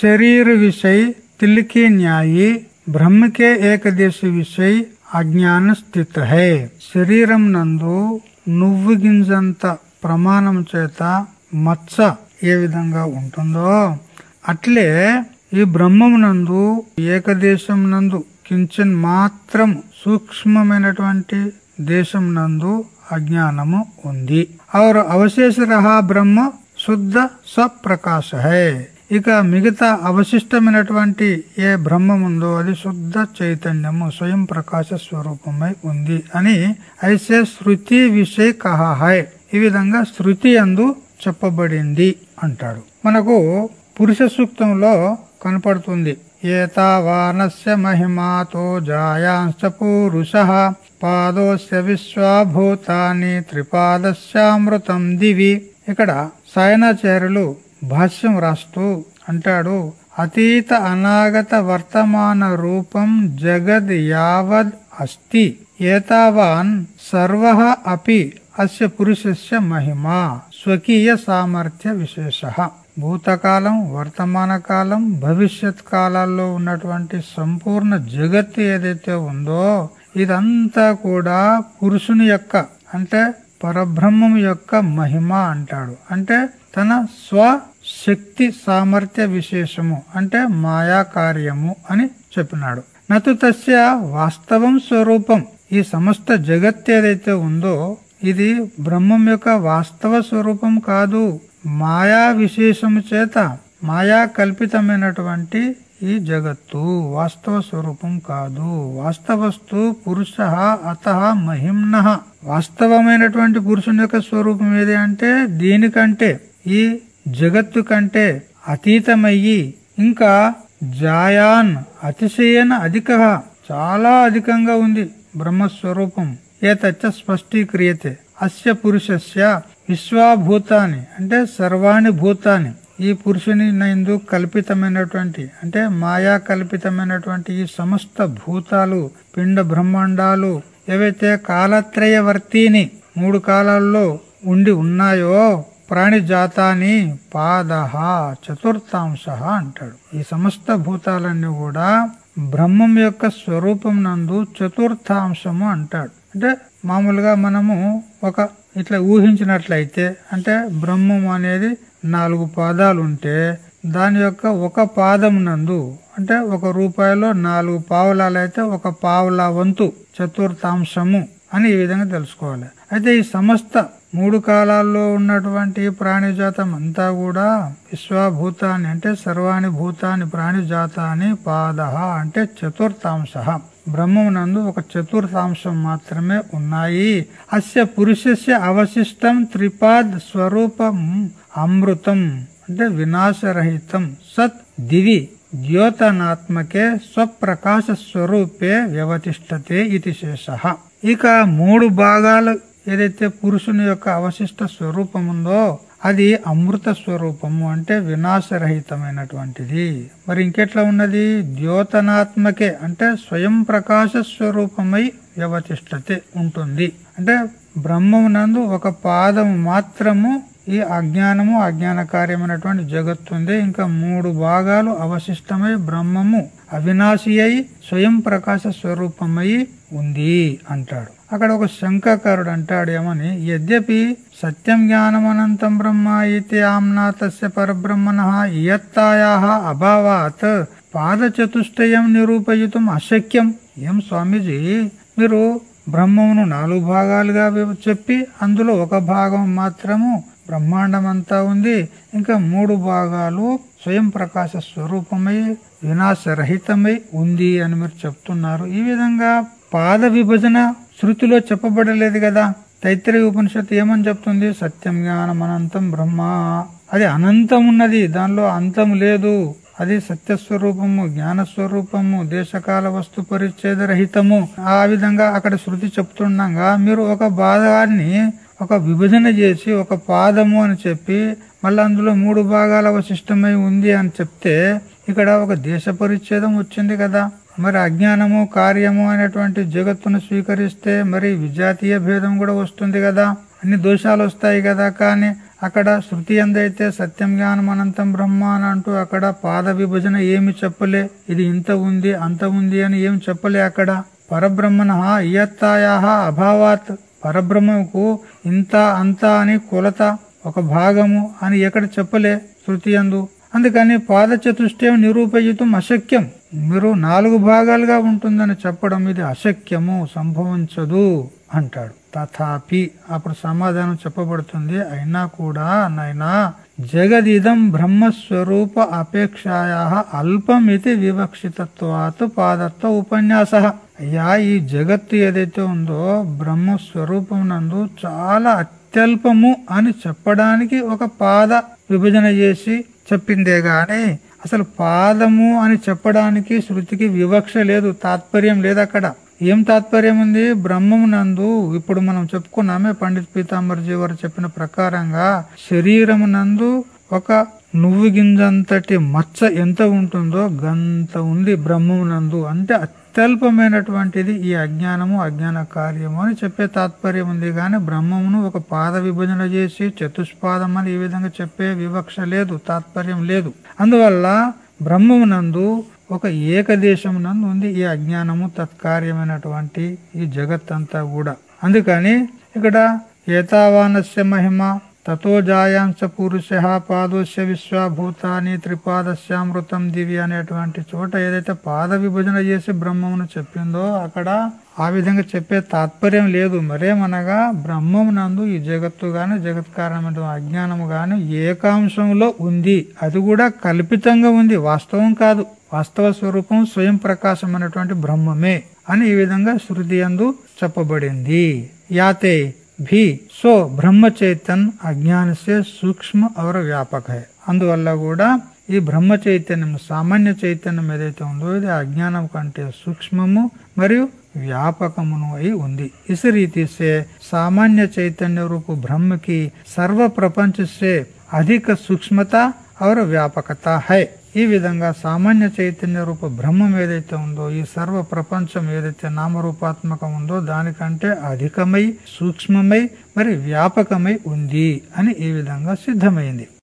शरीर विषय तिल के न्यायी బ్రహ్మ के ఏకదేశ విషయ అజ్ఞాన స్థిత హై శరీరం నందు నువ్వు గింజంత ప్రమాణం చేత మచ్చ ఏ విధంగా ఉంటుందో అట్లే ఈ బ్రహ్మమునందు ఏకదేశం నందు కించన్ మాత్రం సూక్ష్మమైనటువంటి దేశం నందు అజ్ఞానము ఉంది और అవశేష రహా బ్రహ్మ శుద్ధ స్వప్రకాశ హై ఇక మిగతా అవశిష్టమైనటువంటి ఏ బ్రహ్మం ఉందో అది శుద్ధ చైతన్యము స్వయం ప్రకాశ స్వరూపమై ఉంది అని ఐసే శృతి విషయ కహా హై. ఈ విధంగా శృతి అందు చెప్పబడింది అంటాడు. మనకు పురుష సూక్తంలో కనపడుతుంది. ఏతావానస్య మహిమాతో జాయాంశ పురుష పాదోస్య విశ్వాభూతాన్ని త్రిపాదస్యామృతం దివి. ఇక్కడ సాయనాచార్యులు భాష్యం రాస్తూ అంటాడు అతీత అనాగత వర్తమాన రూపం జగద్ యావద్ అస్తి ఏతావాన్ సర్వ అపి అస్య పురుషస్య మహిమ స్వకీయ సామర్థ్య విశేష. భూతకాలం వర్తమాన కాలం భవిష్యత్ కాలాల్లో ఉన్నటువంటి సంపూర్ణ జగత్ ఏదైతే ఉందో ఇదంతా కూడా పురుషుని యొక్క అంటే పరబ్రహ్మం యొక్క మహిమ అంటాడు. అంటే తన స్వ శక్తి సామర్థ్య విశేషము అంటే మాయా కార్యము అని చెప్పినాడు. నతు తస్య వాస్తవం స్వరూపం. ఈ సమస్త జగత్ ఏదైతే ఉందో ఇది బ్రహ్మం యొక్క వాస్తవ స్వరూపం కాదు. మాయా విశేషము చేత మాయా కల్పితమైనటువంటి ఈ జగత్తు వాస్తవ స్వరూపం కాదు. వాస్తవస్తు పురుష అత మహిమ్న. వాస్తవమైనటువంటి పురుషుని యొక్క స్వరూపం ఏది అంటే దీనికంటే ఈ జగత్తు కంటే అతీతమయ్యి ఇంకా జాయాన్ అతిశయన అధిక చాలా అధికంగా ఉంది బ్రహ్మస్వరూపం. ఏతచ్చ స్పష్టీక్రియతే. అస్య పురుషస్య విశ్వాభూతాన్ని అంటే సర్వాణి భూతాన్ని ఈ పురుషుని నందు కల్పితమైనటువంటి అంటే మాయా కల్పితమైనటువంటి ఈ సమస్త భూతాలు పిండ బ్రహ్మాండాలు ఏవైతే కాలత్రయవర్తిని మూడు కాలాల్లో ఉండి ఉన్నాయో ప్రాణి జాతాని పాదహ చతుర్థాంశ అంటాడు. ఈ సమస్త భూతాలన్నీ కూడా బ్రహ్మం యొక్క స్వరూపం నందు చతుర్థాంశము అంటాడు. అంటే మామూలుగా మనము ఒక ఇట్లా ఊహించినట్లయితే అంటే బ్రహ్మం అనేది నాలుగు పాదాలు ఉంటే దాని యొక్క ఒక పాదం నందు అంటే ఒక రూపాయలో నాలుగు పావులాలైతే ఒక పావుల వంతు చతుర్థాంశము అని ఈ విధంగా తెలుసుకోవాలి. అయితే ఈ సమస్త మూడు కాలాల్లో ఉన్నటువంటి ప్రాణిజాతం అంతా కూడా విశ్వభూతాన్ని అంటే సర్వాణి భూతాన్ని ప్రాణిజాతాన్ని పాద అంటే చతుర్థాంశ. బ్రహ్మమునందు ఒక చతుర్థాంశం మాత్రమే ఉన్నాయి. అస్య పురుషస్య అవశిష్టం త్రిపాద్ స్వరూపం అమృతం అంటే వినాశరహితం. సత్ దివి ద్యోతనాత్మకే స్వప్రకాశ స్వరూపే వ్యవతిష్టతే ఇది శేష. ఇక మూడు భాగాలు ఏదైతే పురుషుని యొక్క అవశిష్ట స్వరూపం ఉందో అది అమృత స్వరూపము అంటే వినాశరహితమైనటువంటిది. మరి ఇంకెట్లా ఉన్నది? ద్యోతనాత్మకే అంటే స్వయం ప్రకాశ స్వరూపమై వ్యవతిష్టతే ఉంటుంది. అంటే బ్రహ్మమునందు ఒక పాదము మాత్రము ఈ అజ్ఞానము అజ్ఞాన కార్యమైనటువంటి జగత్తుంది. ఇంకా మూడు భాగాలు అవశిష్టమై బ్రహ్మము అవినాశి అయి స్వయం ప్రకాశ స్వరూపమై ఉంది అంటాడు. అక్కడ ఒక శంకాకారుడు అంటాడు ఏమని యద్యపి సత్యం జ్ఞానం అనంతం బ్రహ్మ అయితే ఆమ్నా తస్య పరబ్రహ్మణ ఇయత్తాయా అభావాత్ పాదచతుష్టయం నిరూపయుతం అశక్యం. ఏం స్వామీజీ మీరు బ్రహ్మమును నాలుగు భాగాలుగా చెప్పి అందులో ఒక భాగం మాత్రము బ్రహ్మాండమంతా ఉంది. ఇంకా మూడు భాగాలు స్వయం ప్రకాశ స్వరూపమై వినాశరహితమై ఉంది అని మీరు చెప్తున్నారు. ఈ విధంగా పాద విభజన శృతిలో చెప్పబడలేదు కదా. తైత్రీయ ఉపనిషత్తు ఏమని చెప్తుంది? సత్యం జ్ఞానం అనంతం బ్రహ్మ. అది అనంతం ఉన్నది. దానిలో అంతం లేదు. అది సత్యస్వరూపము జ్ఞాన స్వరూపము దేశకాల వస్తు పరిచ్ఛేద రహితము. ఆ విధంగా అక్కడ శృతి చెప్తుండగా మీరు ఒక భాగాన్ని ఒక విభజన చేసి ఒక పాదము అని చెప్పి మళ్ళీ అందులో మూడు భాగాల అవశిష్టమై ఉంది అని చెప్తే ఇక్కడ ఒక దేశ పరిచ్ఛేదం వచ్చింది కదా. మరి అజ్ఞానము కార్యము అనేటువంటి జగత్తును స్వీకరిస్తే మరి విజాతీయ భేదం కూడా వస్తుంది కదా. అన్ని దోషాలు వస్తాయి కదా. కానీ అక్కడ శృతి ఎందైతే సత్యం జ్ఞానం అనంతం బ్రహ్మ అని అంటూ అక్కడ పాద విభజన ఏమి చెప్పలే? ఇది ఇంత ఉంది అంత ఉంది అని ఏమి చెప్పలే అక్కడ? పరబ్రహ్మణ ఇయత్తాయా అభావాత్. పరబ్రహ్మకు ఇంత అంత అని కొలత ఒక భాగము అని ఎక్కడ చెప్పలే శృతి అందు అందుకని పాదచతుష్టయం నిరూపయుతం అశక్యం. మీరు నాలుగు భాగాలుగా ఉంటుందని చెప్పడం ఇది అశక్యము సంభవించదు అంటాడు. తథాపి అప్పుడు సమాధానం చెప్పబడుతుంది. అయినా కూడా నైనా జగదిదం బ్రహ్మస్వరూప అపేక్షాయా అల్పమితి వివక్షితత్వాత పాదత్వ ఉపన్యాస. అయ్యా ఈ జగత్తు ఏదైతే ఉందో బ్రహ్మస్వరూపం నందు చాలా అత్యల్పము అని చెప్పడానికి ఒక పాద విభజన చేసి చెప్పిందే గాని అసలు పాదము అని చెప్పడానికి శృతికి వివక్ష లేదు తాత్పర్యం లేదు అక్కడ. ఏం తాత్పర్యం ఉంది? బ్రహ్మమునందు ఇప్పుడు మనం చెప్పుకున్నామే పండిత్ పీతాంబర్జీ వారు చెప్పిన ప్రకారంగా శరీరమునందు ఒక నువ్వు గింజంతటి మచ్చ ఎంత ఉంటుందో గంత ఉంది బ్రహ్మమునందు. అంటే అత్యల్పమైనటువంటిది ఈ అజ్ఞానము అజ్ఞాన కార్యము అని చెప్పే తాత్పర్యం ఉంది. కానీ బ్రహ్మమును ఒక పాద విభజన చేసి చతుష్పాదం అని ఈ విధంగా చెప్పే వివక్ష లేదు తాత్పర్యం లేదు. అందువల్ల బ్రహ్మమునందు ఒక ఏకదేశం నందు ఉంది ఈ అజ్ఞానము తత్కార్యమైనటువంటి ఈ జగత్ అంతా కూడా. అందుకని ఇక్కడ ఏతావానస్య మహిమ తతో జాయాంశ పురుష పాదోశ విశ్వభూతాన్ని త్రిపాదశ్యామృతం దివి అనేటువంటి చోట ఏదైతే పాద విభజన చేసి బ్రహ్మమును చెప్పిందో అక్కడ ఆ విధంగా చెప్పే తాత్పర్యం లేదు. మరేమనగా బ్రహ్మమునందు ఈ జగత్తు గాని జగత్ కారణమైన అజ్ఞానము గాని ఏకాంశంలో ఉంది. అది కూడా కల్పితంగా ఉంది. వాస్తవం కాదు. వాస్తవ స్వరూపం స్వయం ప్రకాశమైనటువంటి బ్రహ్మమే అని ఈ విధంగా శృతి అందు చెప్పబడింది. యాతే भी सो బ్రహ్మ చైతన్ అజ్ఞాన సూక్ష్మ అవర వ్యాపక హై అందువల్ల కూడా ఈ బ్రహ్మ చైతన్యం సామాన్య చైతన్యం ఏదైతే ఉందో ఇది అజ్ఞానం కంటే సూక్ష్మము మరియు వ్యాపకమును అయి ఉంది ఇస్ రీతిసే సామాన్య చైతన్య రూపు బ్రహ్మకి సర్వ ప్రపంచ సే అధిక సూక్ష్మత और వ్యాపకత హై ఈ విధంగా సామాన్య చైతన్య రూప బ్రహ్మం ఏదైతే ఉందో ఈ సర్వ ప్రపంచం ఏదైతే నామరూపాత్మకం ఉందో దానికంటే అధికమై సూక్ష్మమై మరి వ్యాపకమై ఉంది అని ఈ విధంగా సిద్ధమైంది.